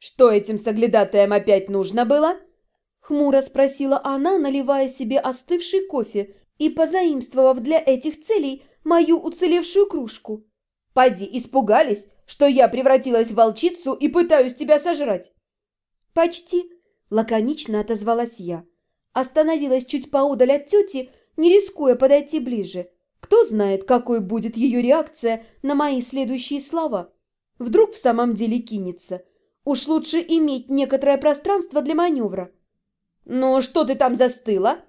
«Что этим соглядатаем опять нужно было?» Хмуро спросила она, наливая себе остывший кофе и позаимствовав для этих целей мою уцелевшую кружку. «Поди, испугались, что я превратилась в волчицу и пытаюсь тебя сожрать?» «Почти», – лаконично отозвалась я. Остановилась чуть поодаль от тети, не рискуя подойти ближе. Кто знает, какой будет ее реакция на мои следующие слова. Вдруг в самом деле кинется. Уж лучше иметь некоторое пространство для маневра. «Ну, что ты там застыла?»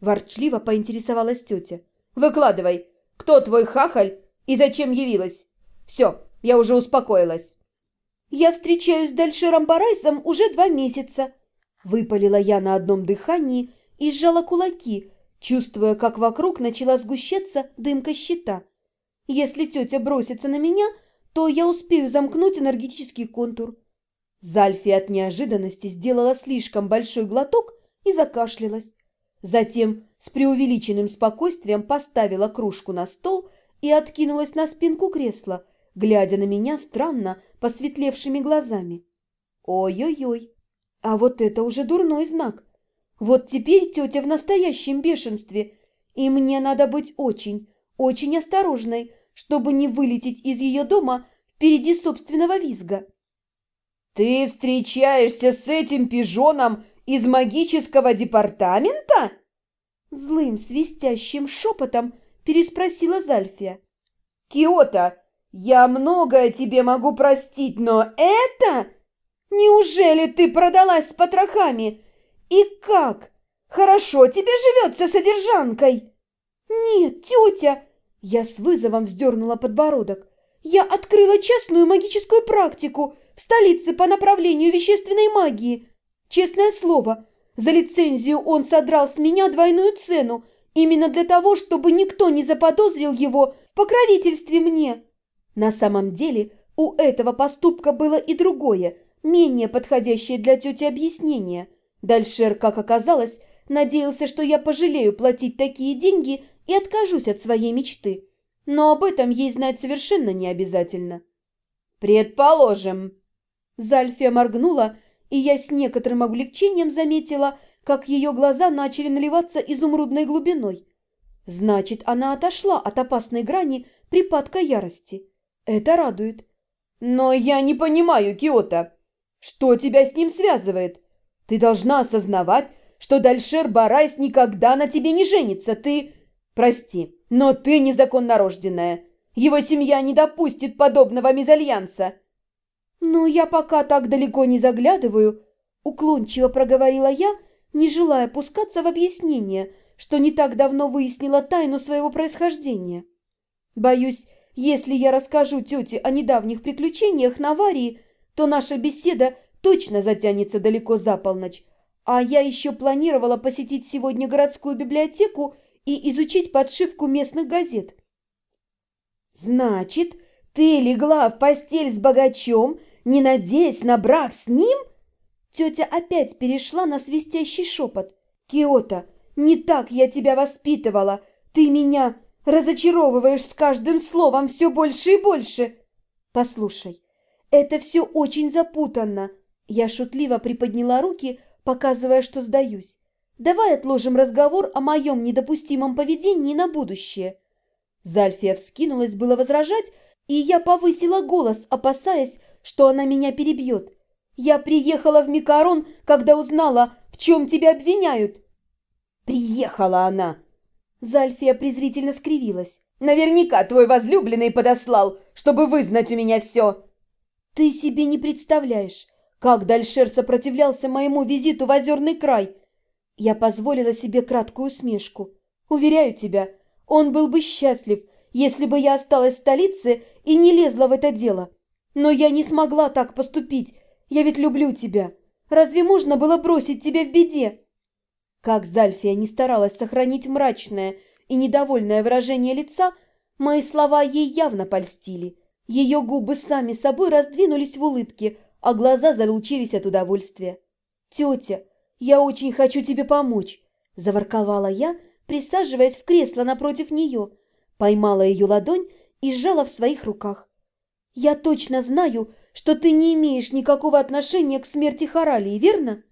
Ворчливо поинтересовалась тетя. «Выкладывай, кто твой хахаль и зачем явилась? Все, я уже успокоилась». «Я встречаюсь с Дальшером Барайсом уже два месяца», выпалила я на одном дыхании и сжала кулаки, чувствуя, как вокруг начала сгущаться дымка щита. «Если тетя бросится на меня, то я успею замкнуть энергетический контур». Зальфи от неожиданности сделала слишком большой глоток и закашлялась. Затем с преувеличенным спокойствием поставила кружку на стол и откинулась на спинку кресла, глядя на меня странно посветлевшими глазами. Ой-ой-ой, а вот это уже дурной знак. Вот теперь тетя в настоящем бешенстве, и мне надо быть очень, очень осторожной, чтобы не вылететь из ее дома впереди собственного визга. «Ты встречаешься с этим пижоном из магического департамента?» Злым свистящим шепотом переспросила Зальфия. «Киота, я многое тебе могу простить, но это... Неужели ты продалась с потрохами? И как? Хорошо тебе живется содержанкой?» «Нет, тетя!» Я с вызовом вздернула подбородок. «Я открыла частную магическую практику в столице по направлению вещественной магии. Честное слово, за лицензию он содрал с меня двойную цену, именно для того, чтобы никто не заподозрил его в покровительстве мне. На самом деле у этого поступка было и другое, менее подходящее для тети объяснение. Дальшер, как оказалось, надеялся, что я пожалею платить такие деньги и откажусь от своей мечты. Но об этом ей знать совершенно не обязательно. «Предположим». Зальфия моргнула, и я с некоторым облегчением заметила, как ее глаза начали наливаться изумрудной глубиной. Значит, она отошла от опасной грани припадка ярости. Это радует. Но я не понимаю, Киота, что тебя с ним связывает? Ты должна осознавать, что Дальшер Барайс никогда на тебе не женится. Ты... Прости, но ты незаконно рожденная. Его семья не допустит подобного мезальянса. «Ну, я пока так далеко не заглядываю», – уклончиво проговорила я, не желая пускаться в объяснение, что не так давно выяснила тайну своего происхождения. Боюсь, если я расскажу тете о недавних приключениях на аварии, то наша беседа точно затянется далеко за полночь, а я еще планировала посетить сегодня городскую библиотеку и изучить подшивку местных газет. «Значит, ты легла в постель с богачом не надеясь на брак с ним? Тетя опять перешла на свистящий шепот. Киота, не так я тебя воспитывала. Ты меня разочаровываешь с каждым словом все больше и больше. Послушай, это все очень запутанно. Я шутливо приподняла руки, показывая, что сдаюсь. Давай отложим разговор о моем недопустимом поведении на будущее. Зальфия вскинулась было возражать, и я повысила голос, опасаясь, что она меня перебьет. Я приехала в Микарон, когда узнала, в чем тебя обвиняют. Приехала она. Зальфия презрительно скривилась. Наверняка твой возлюбленный подослал, чтобы вызнать у меня все. Ты себе не представляешь, как Дальшер сопротивлялся моему визиту в Озерный край. Я позволила себе краткую усмешку. Уверяю тебя, он был бы счастлив, если бы я осталась в столице и не лезла в это дело. Но я не смогла так поступить. Я ведь люблю тебя. Разве можно было бросить тебя в беде?» Как Зальфия не старалась сохранить мрачное и недовольное выражение лица, мои слова ей явно польстили. Ее губы сами собой раздвинулись в улыбке, а глаза залучились от удовольствия. «Тетя, я очень хочу тебе помочь», – заворковала я, присаживаясь в кресло напротив нее, поймала ее ладонь и сжала в своих руках. Я точно знаю, что ты не имеешь никакого отношения к смерти Харалии, верно?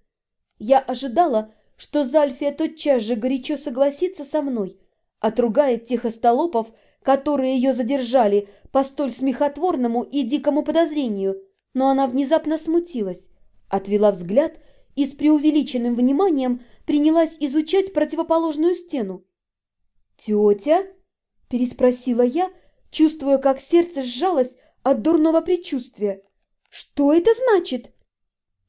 Я ожидала, что Зальфия тотчас же горячо согласится со мной, отругает тех остолопов, которые ее задержали по столь смехотворному и дикому подозрению, но она внезапно смутилась, отвела взгляд и с преувеличенным вниманием принялась изучать противоположную стену. «Тетя?» – переспросила я, чувствуя, как сердце сжалось от дурного предчувствия. «Что это значит?»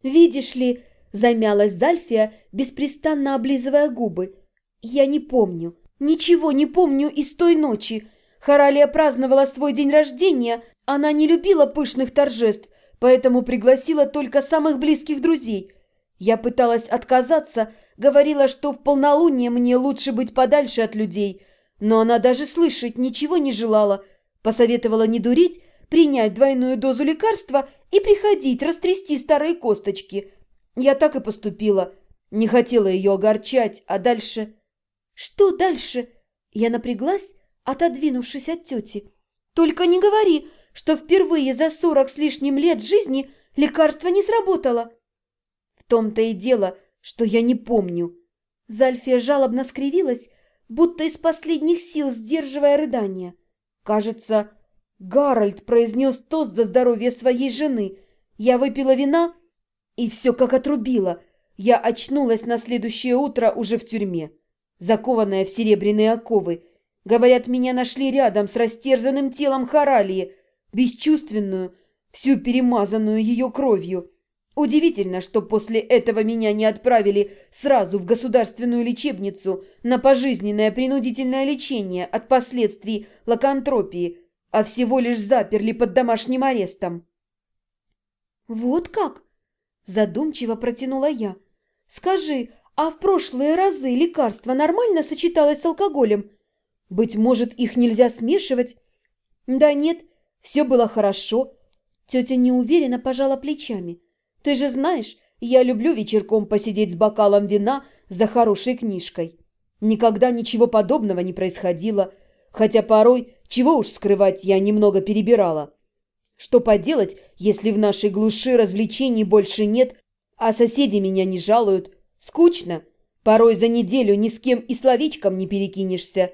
«Видишь ли», – замялась Зальфия, беспрестанно облизывая губы. «Я не помню, ничего не помню из той ночи. Харалия праздновала свой день рождения, она не любила пышных торжеств, поэтому пригласила только самых близких друзей. Я пыталась отказаться, говорила, что в полнолуние мне лучше быть подальше от людей, но она даже слышать ничего не желала, посоветовала не дурить, принять двойную дозу лекарства и приходить растрясти старые косточки. Я так и поступила, не хотела ее огорчать, а дальше... Что дальше? Я напряглась, отодвинувшись от тети. Только не говори, что впервые за сорок с лишним лет жизни лекарство не сработало. В том-то и дело, что я не помню. Зальфия жалобно скривилась, будто из последних сил сдерживая рыдание. Кажется, Гарольд произнес тост за здоровье своей жены. Я выпила вина, и все как отрубило. Я очнулась на следующее утро уже в тюрьме, закованная в серебряные оковы. Говорят, меня нашли рядом с растерзанным телом Харалии, бесчувственную, всю перемазанную ее кровью. Удивительно, что после этого меня не отправили сразу в государственную лечебницу на пожизненное принудительное лечение от последствий лакантропии, а всего лишь заперли под домашним арестом. «Вот как?» – задумчиво протянула я. «Скажи, а в прошлые разы лекарство нормально сочеталось с алкоголем? Быть может, их нельзя смешивать?» «Да нет, все было хорошо. Тетя неуверенно пожала плечами. Ты же знаешь, я люблю вечерком посидеть с бокалом вина за хорошей книжкой. Никогда ничего подобного не происходило, хотя порой, чего уж скрывать, я немного перебирала. Что поделать, если в нашей глуши развлечений больше нет, а соседи меня не жалуют? Скучно. Порой за неделю ни с кем и словечком не перекинешься.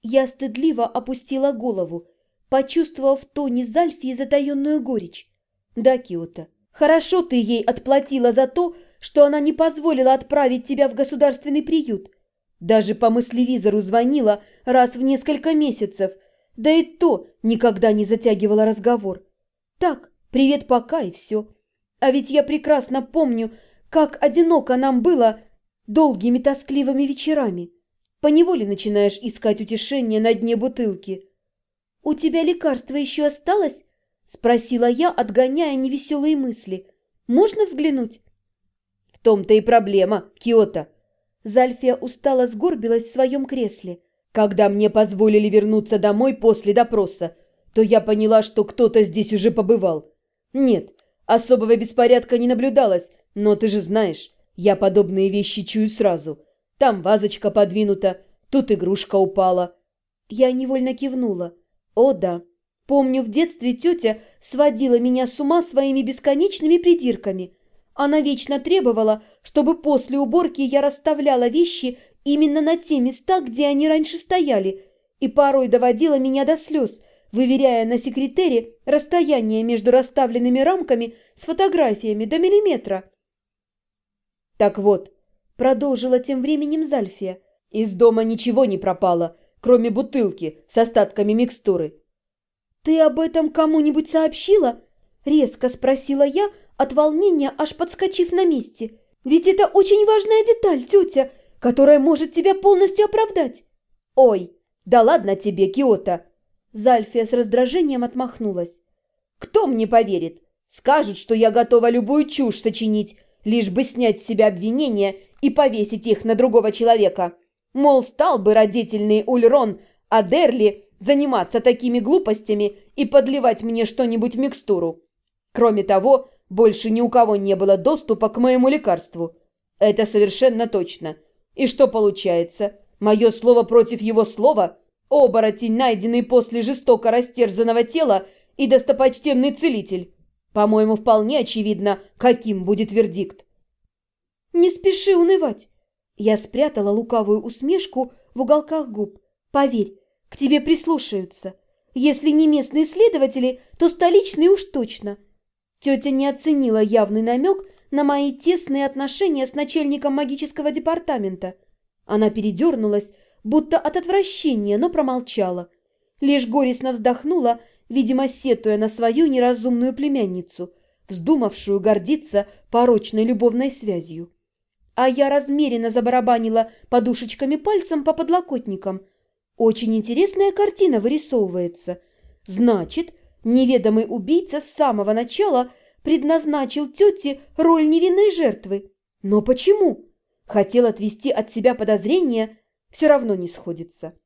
Я стыдливо опустила голову почувствовав в тоне Зальфии затаенную горечь. «Да, Киота, хорошо ты ей отплатила за то, что она не позволила отправить тебя в государственный приют. Даже по мыслевизору звонила раз в несколько месяцев, да и то никогда не затягивала разговор. Так, привет пока и все. А ведь я прекрасно помню, как одиноко нам было долгими тоскливыми вечерами. Поневоле начинаешь искать утешение на дне бутылки. «У тебя лекарство еще осталось?» – спросила я, отгоняя невеселые мысли. «Можно взглянуть?» «В том-то и проблема, Киота». Зальфия устало сгорбилась в своем кресле. «Когда мне позволили вернуться домой после допроса, то я поняла, что кто-то здесь уже побывал. Нет, особого беспорядка не наблюдалось, но ты же знаешь, я подобные вещи чую сразу. Там вазочка подвинута, тут игрушка упала». Я невольно кивнула. О да, помню, в детстве тетя сводила меня с ума своими бесконечными придирками. Она вечно требовала, чтобы после уборки я расставляла вещи именно на те места, где они раньше стояли, и порой доводила меня до слез, выверяя на секретере расстояние между расставленными рамками с фотографиями до миллиметра. «Так вот», — продолжила тем временем Зальфия, — «из дома ничего не пропало, кроме бутылки с остатками микстуры. «Ты об этом кому-нибудь сообщила?» – резко спросила я, от волнения аж подскочив на месте. «Ведь это очень важная деталь, тетя, которая может тебя полностью оправдать». «Ой, да ладно тебе, Киота!» Зальфия с раздражением отмахнулась. «Кто мне поверит? Скажут, что я готова любую чушь сочинить, лишь бы снять с себя обвинения и повесить их на другого человека. Мол, стал бы родительный Ульрон Адерли заниматься такими глупостями и подливать мне что-нибудь в микстуру. Кроме того, больше ни у кого не было доступа к моему лекарству. Это совершенно точно. И что получается? Мое слово против его слова? Оборотень, найденный после жестоко растерзанного тела, и достопочтенный целитель. По-моему, вполне очевидно, каким будет вердикт. Не спеши унывать. Я спрятала лукавую усмешку в уголках губ. Поверь, к тебе прислушаются. Если не местные следователи, то столичные уж точно. Тетя не оценила явный намек на мои тесные отношения с начальником магического департамента. Она передернулась, будто от отвращения, но промолчала. Лишь горестно вздохнула, видимо, сетуя на свою неразумную племянницу, вздумавшую гордиться порочной любовной связью. А я размеренно забарабанила подушечками пальцем по подлокотникам. Очень интересная картина вырисовывается. Значит, неведомый убийца с самого начала предназначил тете роль невинной жертвы. Но почему? Хотел отвести от себя подозрения, все равно не сходится.